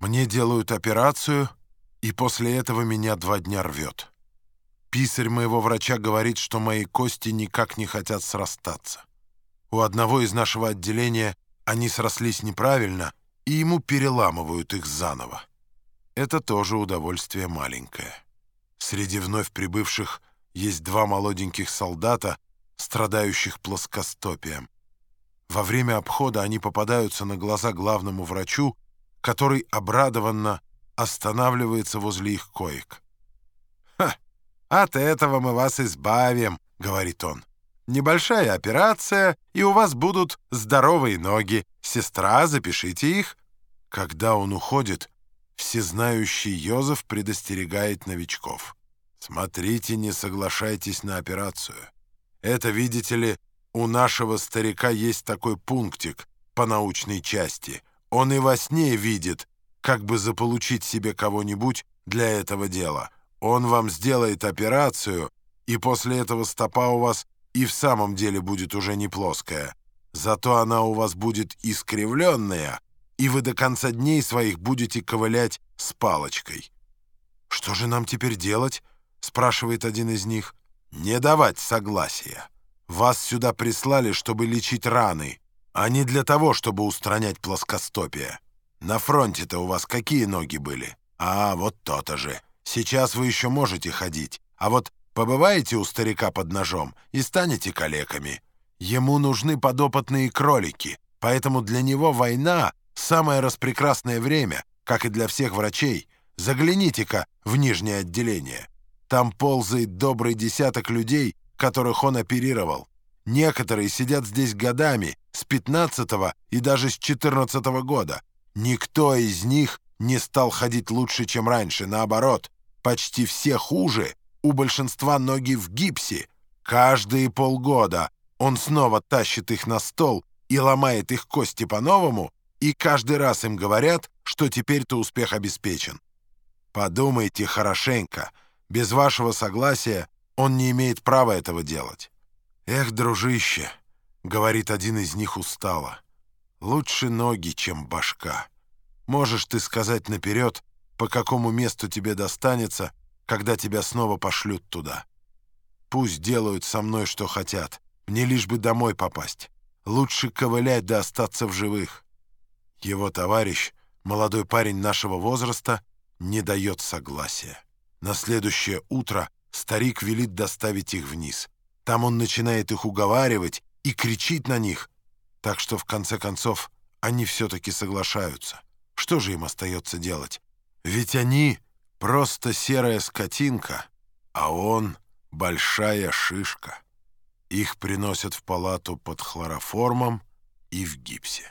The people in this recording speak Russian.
Мне делают операцию, и после этого меня два дня рвет. Писарь моего врача говорит, что мои кости никак не хотят срастаться. У одного из нашего отделения они срослись неправильно, и ему переламывают их заново. Это тоже удовольствие маленькое. Среди вновь прибывших есть два молоденьких солдата, страдающих плоскостопием. Во время обхода они попадаются на глаза главному врачу, который обрадованно останавливается возле их коек. «Ха! От этого мы вас избавим», — говорит он. «Небольшая операция, и у вас будут здоровые ноги. Сестра, запишите их». Когда он уходит, всезнающий Йозеф предостерегает новичков. «Смотрите, не соглашайтесь на операцию. Это, видите ли, у нашего старика есть такой пунктик по научной части. Он и во сне видит, как бы заполучить себе кого-нибудь для этого дела. Он вам сделает операцию, и после этого стопа у вас и в самом деле будет уже не плоская. Зато она у вас будет искривленная, и вы до конца дней своих будете ковылять с палочкой. «Что же нам теперь делать?» — спрашивает один из них. «Не давать согласия. Вас сюда прислали, чтобы лечить раны, а не для того, чтобы устранять плоскостопие. На фронте-то у вас какие ноги были? А, вот то-то же. Сейчас вы еще можете ходить, а вот побываете у старика под ножом и станете калеками. Ему нужны подопытные кролики, поэтому для него война — самое распрекрасное время, как и для всех врачей. Загляните-ка в нижнее отделение. Там ползает добрый десяток людей, которых он оперировал. Некоторые сидят здесь годами, с 15 и даже с 14 -го года. Никто из них не стал ходить лучше, чем раньше. Наоборот, почти все хуже. У большинства ноги в гипсе. Каждые полгода он снова тащит их на стол и ломает их кости по-новому, и каждый раз им говорят, что теперь-то успех обеспечен. Подумайте хорошенько. Без вашего согласия он не имеет права этого делать. «Эх, дружище», — говорит один из них устало, — «лучше ноги, чем башка. Можешь ты сказать наперед, по какому месту тебе достанется, когда тебя снова пошлют туда. Пусть делают со мной, что хотят, мне лишь бы домой попасть. Лучше ковылять да остаться в живых». Его товарищ, молодой парень нашего возраста, не дает согласия. На следующее утро старик велит доставить их вниз — там он начинает их уговаривать и кричит на них. Так что, в конце концов, они все-таки соглашаются. Что же им остается делать? Ведь они просто серая скотинка, а он большая шишка. Их приносят в палату под хлороформом и в гипсе.